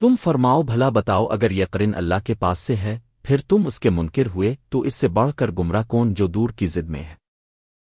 تم فرماؤ بھلا بتاؤ اگر یقرن اللہ کے پاس سے ہے، پھر تم اس کے منکر ہوئے، تو اس سے بڑھ کر گمراہ کون جو دور کی زد میں ہے؟